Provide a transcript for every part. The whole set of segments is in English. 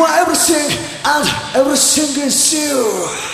are everything and everything is you.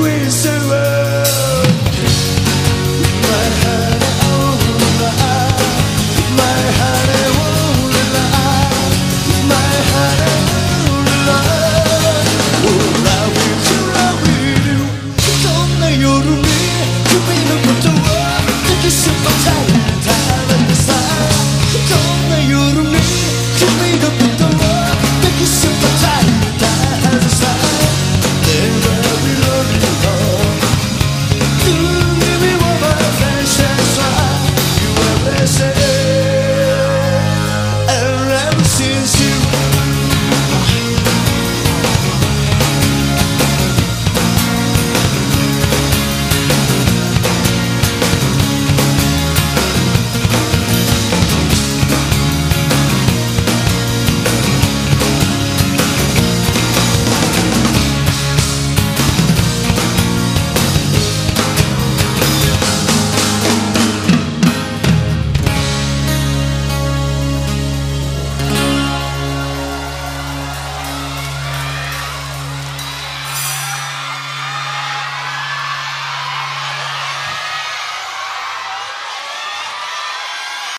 oui, c'est vrai.